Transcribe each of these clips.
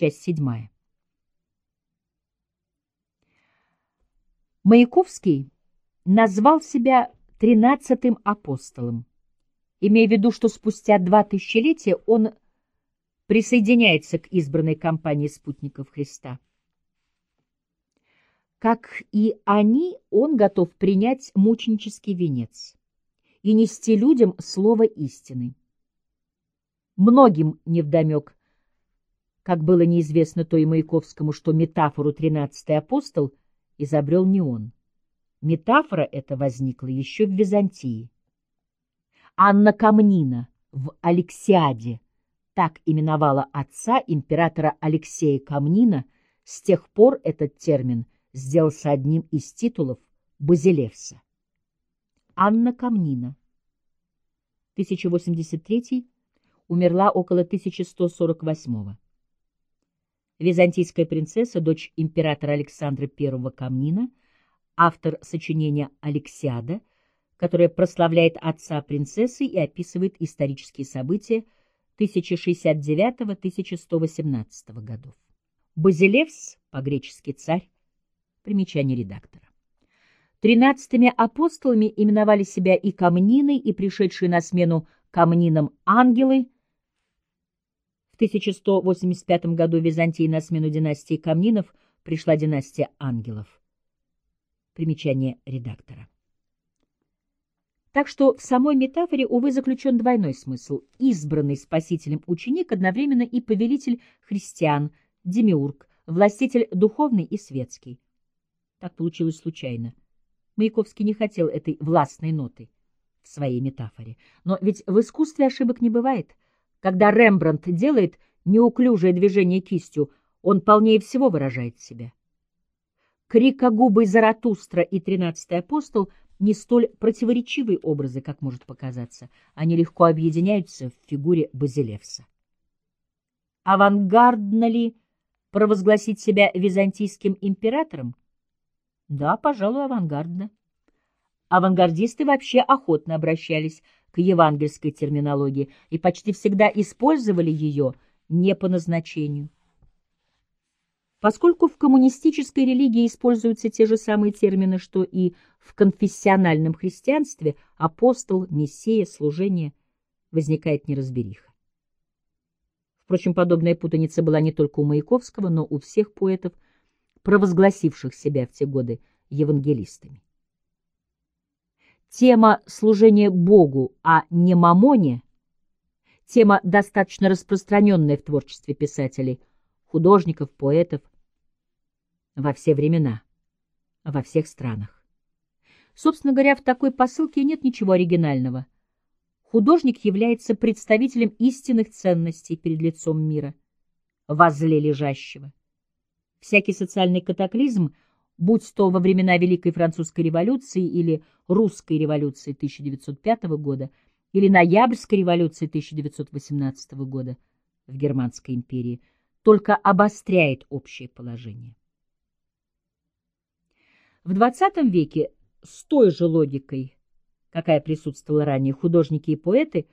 Часть седьмая. Маяковский назвал себя тринадцатым апостолом, имея в виду, что спустя два тысячелетия он присоединяется к избранной компании спутников Христа. Как и они, он готов принять мученический венец и нести людям слово истины. Многим невдомек, как было неизвестно то и Маяковскому, что метафору «тринадцатый апостол» изобрел не он. Метафора эта возникла еще в Византии. Анна Камнина в «Алексиаде» так именовала отца императора Алексея Камнина, с тех пор этот термин сделался одним из титулов Базилевса. Анна Камнина, 1083 умерла около 1148 -го. Византийская принцесса, дочь императора Александра I Камнина, автор сочинения «Алексиада», которое прославляет отца принцессы и описывает исторические события 1069-1118 годов. Базилевс, по-гречески царь, примечание редактора. Тринадцатыми апостолами именовали себя и камнины, и пришедшие на смену камнинам ангелы. В 1185 году в Византии на смену династии камнинов пришла династия ангелов. Примечание редактора. Так что в самой метафоре, увы, заключен двойной смысл. Избранный спасителем ученик одновременно и повелитель христиан, демиург, властитель духовный и светский. Так получилось случайно. Маяковский не хотел этой властной ноты в своей метафоре. Но ведь в искусстве ошибок не бывает. Когда Рембрандт делает неуклюжее движение кистью, он полнее всего выражает себя. Крикогубый Заратустра и тринадцатый апостол не столь противоречивые образы, как может показаться. Они легко объединяются в фигуре Базилевса. Авангардно ли провозгласить себя византийским императором? Да, пожалуй, авангардно. Авангардисты вообще охотно обращались к евангельской терминологии и почти всегда использовали ее не по назначению. Поскольку в коммунистической религии используются те же самые термины, что и в конфессиональном христианстве, апостол, мессия, служение, возникает неразбериха. Впрочем, подобная путаница была не только у Маяковского, но у всех поэтов – провозгласивших себя в те годы евангелистами. Тема служения Богу, а не мамоне, тема, достаточно распространенная в творчестве писателей, художников, поэтов во все времена, во всех странах. Собственно говоря, в такой посылке нет ничего оригинального. Художник является представителем истинных ценностей перед лицом мира, возле лежащего. Всякий социальный катаклизм, будь то во времена Великой Французской революции или Русской революции 1905 года, или Ноябрьской революции 1918 года в Германской империи, только обостряет общее положение. В XX веке с той же логикой, какая присутствовала ранее, художники и поэты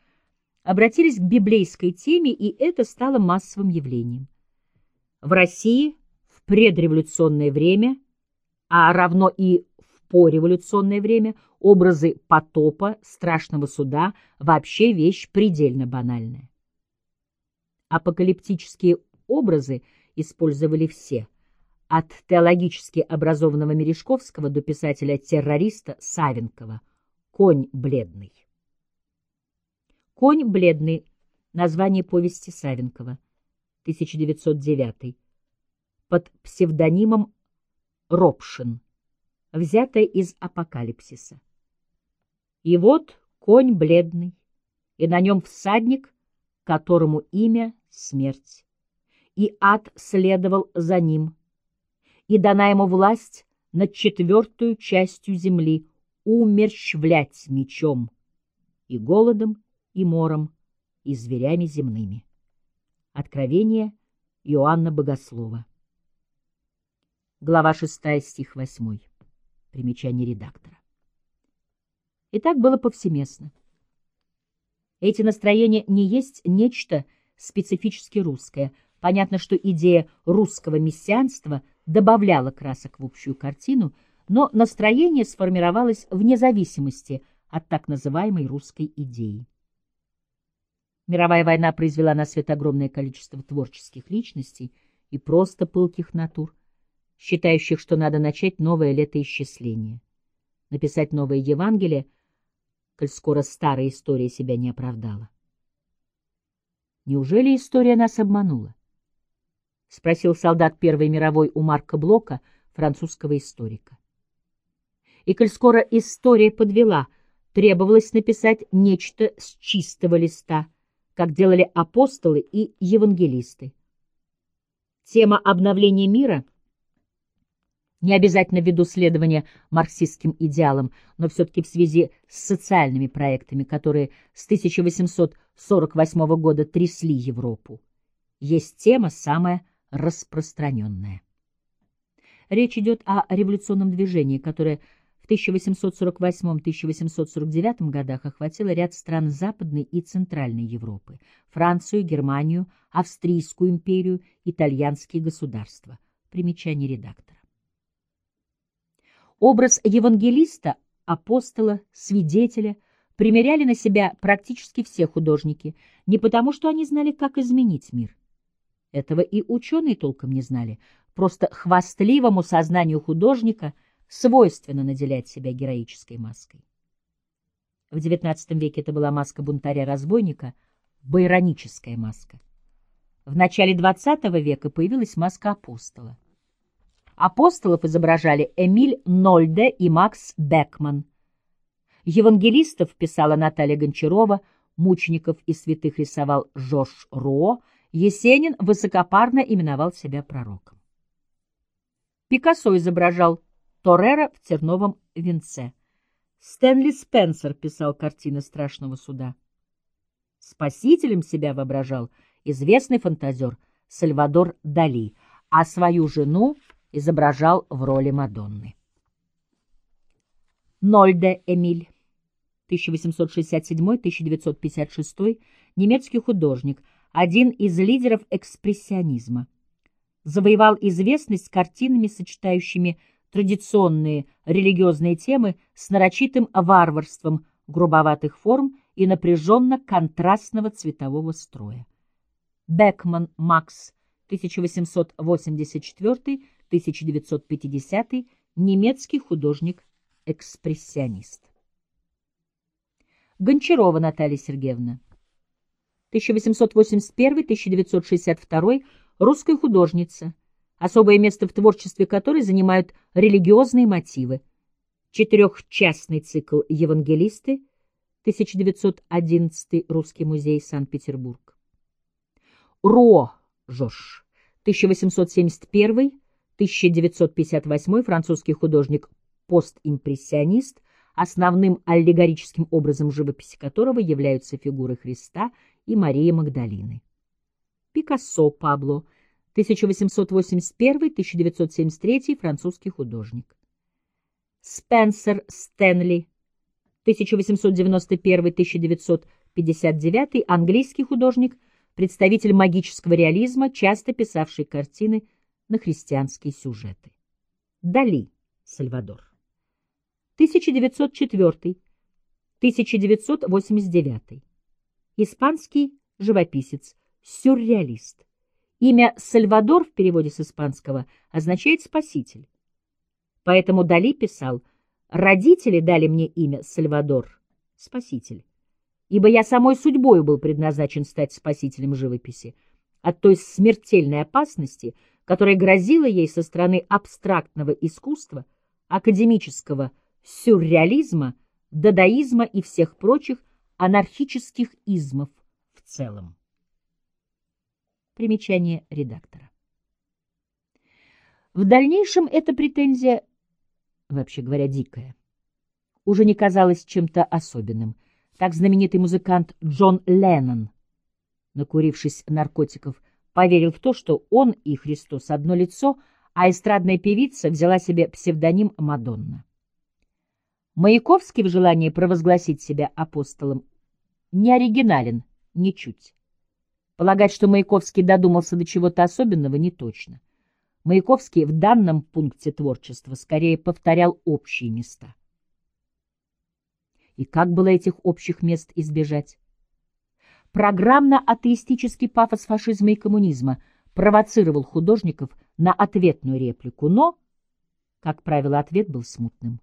обратились к библейской теме, и это стало массовым явлением. В России – предреволюционное время, а равно и в пореволюционное время, образы потопа, страшного суда – вообще вещь предельно банальная. Апокалиптические образы использовали все, от теологически образованного Мережковского до писателя-террориста Савенкова «Конь бледный». «Конь бледный» — название повести Савенкова, 1909 под псевдонимом Ропшин, взятая из «Апокалипсиса». И вот конь бледный, и на нем всадник, которому имя — смерть. И ад следовал за ним, и дана ему власть над четвертую частью земли умерщвлять мечом и голодом, и мором, и зверями земными. Откровение Иоанна Богослова Глава 6, стих 8. Примечание редактора. И так было повсеместно. Эти настроения не есть нечто специфически русское. Понятно, что идея русского мессианства добавляла красок в общую картину, но настроение сформировалось вне зависимости от так называемой русской идеи. Мировая война произвела на свет огромное количество творческих личностей и просто пылких натур, считающих, что надо начать новое летоисчисление, написать новое Евангелие, коль скоро старая история себя не оправдала. Неужели история нас обманула? — спросил солдат Первой мировой у Марка Блока, французского историка. И коль скоро история подвела, требовалось написать нечто с чистого листа, как делали апостолы и евангелисты. Тема обновления мира — не обязательно ввиду следования марксистским идеалам, но все-таки в связи с социальными проектами, которые с 1848 года трясли Европу, есть тема самая распространенная. Речь идет о революционном движении, которое в 1848-1849 годах охватило ряд стран Западной и Центральной Европы, Францию, Германию, Австрийскую империю, итальянские государства. Примечание редактора. Образ евангелиста, апостола, свидетеля примеряли на себя практически все художники, не потому что они знали, как изменить мир. Этого и ученые толком не знали, просто хвастливому сознанию художника свойственно наделять себя героической маской. В XIX веке это была маска бунтаря-разбойника, байроническая маска. В начале XX века появилась маска апостола. Апостолов изображали Эмиль Нольде и Макс Бекман. Евангелистов писала Наталья Гончарова, мучеников и святых рисовал Жорж Ро, Есенин высокопарно именовал себя пророком. Пикассо изображал Торрера в терновом венце. Стэнли Спенсер писал картины страшного суда. Спасителем себя воображал известный фантазер Сальвадор Дали, а свою жену изображал в роли Мадонны. Нольде Эмиль, 1867-1956, немецкий художник, один из лидеров экспрессионизма. Завоевал известность картинами, сочетающими традиционные религиозные темы с нарочитым варварством грубоватых форм и напряженно-контрастного цветового строя. Бекман Макс, 1884 1950 немецкий художник-экспрессионист. Гончарова Наталья Сергеевна, 1881-1962, русская художница, особое место в творчестве которой занимают религиозные мотивы. Четырехчастный цикл «Евангелисты», 1911, Русский музей, Санкт-Петербург. Ро Жош, 1871 1958 французский художник-постимпрессионист, основным аллегорическим образом живописи которого являются фигуры Христа и Марии Магдалины. Пикассо Пабло, 1881-1973, французский художник. Спенсер Стэнли, 1891-1959, английский художник, представитель магического реализма, часто писавший картины на христианские сюжеты. Дали, Сальвадор. 1904-1989. Испанский живописец, сюрреалист. Имя Сальвадор в переводе с испанского означает «спаситель». Поэтому Дали писал «Родители дали мне имя Сальвадор, спаситель, ибо я самой судьбою был предназначен стать спасителем живописи от той смертельной опасности, которая грозила ей со стороны абстрактного искусства, академического сюрреализма, дадаизма и всех прочих анархических измов в целом. Примечание редактора. В дальнейшем эта претензия, вообще говоря, дикая, уже не казалась чем-то особенным. Так знаменитый музыкант Джон Леннон, накурившись наркотиков, поверил в то, что он и Христос одно лицо, а эстрадная певица взяла себе псевдоним Мадонна. Маяковский в желании провозгласить себя апостолом не оригинален ничуть. Полагать, что Маяковский додумался до чего-то особенного, не точно. Маяковский в данном пункте творчества скорее повторял общие места. И как было этих общих мест избежать? Программно-атеистический пафос фашизма и коммунизма провоцировал художников на ответную реплику, но, как правило, ответ был смутным.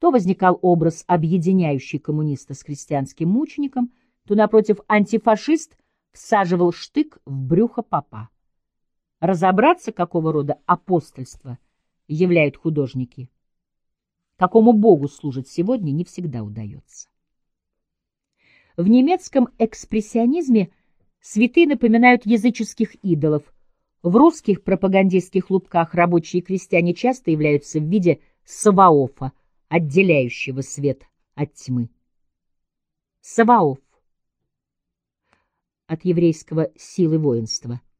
То возникал образ, объединяющий коммуниста с христианским мучеником, то, напротив, антифашист всаживал штык в брюхо папа. Разобраться, какого рода апостольство являют художники, какому богу служат сегодня, не всегда удается. В немецком экспрессионизме святые напоминают языческих идолов. В русских пропагандистских лубках рабочие и крестьяне часто являются в виде саваофа, отделяющего свет от тьмы. Саваоф от еврейского силы воинства –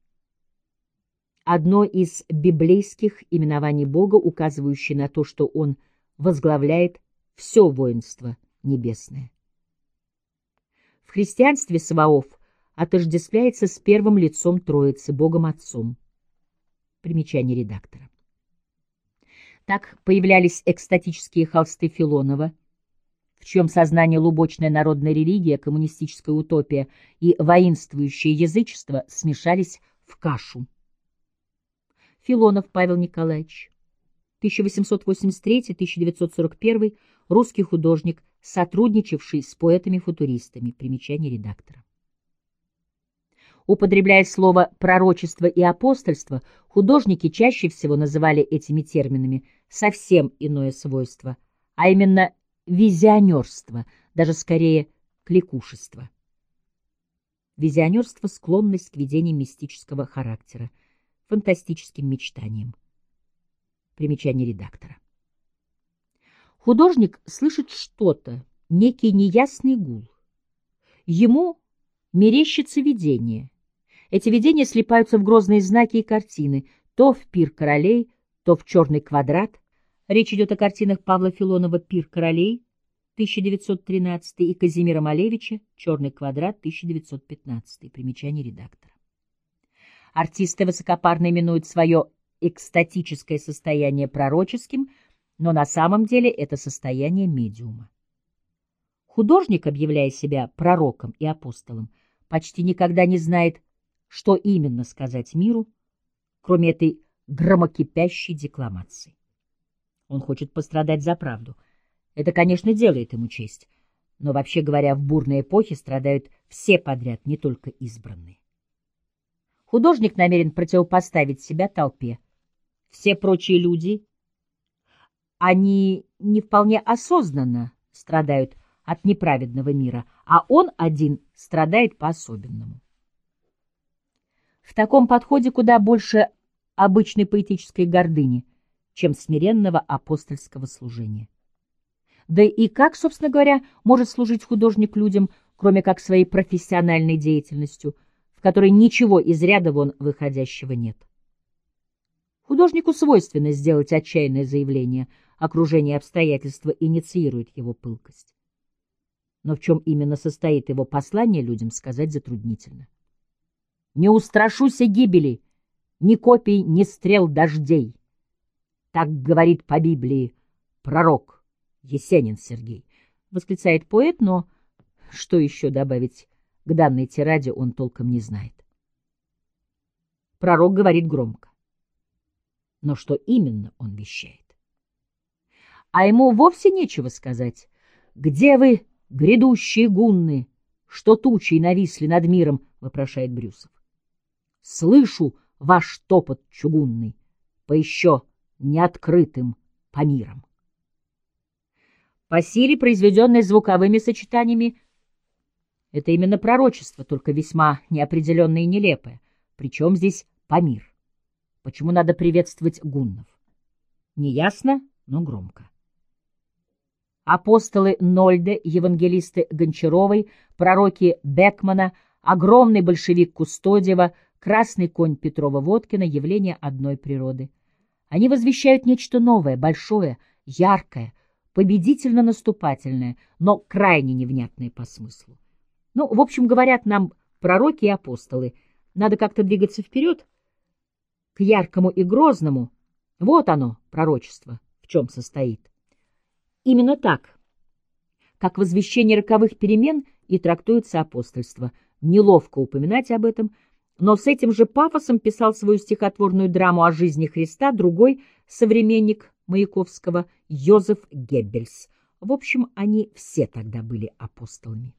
одно из библейских именований Бога, указывающее на то, что Он возглавляет все воинство небесное. Христианстве Саваоф отождествляется с первым лицом Троицы, Богом Отцом. Примечание редактора. Так появлялись экстатические холсты Филонова, в чьем сознании лубочная народная религия, коммунистическая утопия и воинствующее язычество смешались в кашу. Филонов Павел Николаевич, 1883-1941, русский художник, сотрудничавший с поэтами-футуристами. Примечание редактора. Употребляя слово «пророчество» и «апостольство», художники чаще всего называли этими терминами совсем иное свойство, а именно визионерство, даже скорее кликушество. Визионерство — склонность к ведению мистического характера фантастическим мечтанием. Примечание редактора. Художник слышит что-то, некий неясный гул. Ему мерещится видение. Эти видения слипаются в грозные знаки и картины, то в «Пир королей», то в «Черный квадрат». Речь идет о картинах Павла Филонова «Пир королей» 1913 и Казимира Малевича «Черный квадрат» 1915. Примечание редактора. Артисты высокопарно именуют свое экстатическое состояние пророческим, но на самом деле это состояние медиума. Художник, объявляя себя пророком и апостолом, почти никогда не знает, что именно сказать миру, кроме этой громокипящей декламации. Он хочет пострадать за правду. Это, конечно, делает ему честь, но, вообще говоря, в бурной эпохе страдают все подряд, не только избранные. Художник намерен противопоставить себя толпе. Все прочие люди, они не вполне осознанно страдают от неправедного мира, а он один страдает по-особенному. В таком подходе куда больше обычной поэтической гордыни, чем смиренного апостольского служения. Да и как, собственно говоря, может служить художник людям, кроме как своей профессиональной деятельностью – которой ничего из ряда вон выходящего нет. Художнику свойственно сделать отчаянное заявление, окружение обстоятельства инициирует его пылкость. Но в чем именно состоит его послание людям, сказать затруднительно. «Не устрашуся гибели, ни копий, ни стрел дождей», так говорит по Библии пророк Есенин Сергей, восклицает поэт, но что еще добавить к данной тираде он толком не знает. Пророк говорит громко. Но что именно он вещает? А ему вовсе нечего сказать. «Где вы, грядущие гунны, что тучей нависли над миром?» — вопрошает Брюсов. «Слышу ваш топот чугунный по еще неоткрытым по мирам». По силе, произведенной звуковыми сочетаниями, это именно пророчество, только весьма неопределенное и нелепое. Причем здесь Памир? Почему надо приветствовать гуннов? Неясно, но громко. Апостолы Нольде, евангелисты Гончаровой, пророки Бекмана, огромный большевик Кустодиева, красный конь Петрова-Водкина — явление одной природы. Они возвещают нечто новое, большое, яркое, победительно-наступательное, но крайне невнятное по смыслу. Ну, в общем, говорят нам пророки и апостолы. Надо как-то двигаться вперед, к яркому и грозному. Вот оно, пророчество, в чем состоит. Именно так, как возвещение роковых перемен и трактуется апостольство. Неловко упоминать об этом, но с этим же пафосом писал свою стихотворную драму о жизни Христа другой современник Маяковского Йозеф Геббельс. В общем, они все тогда были апостолами.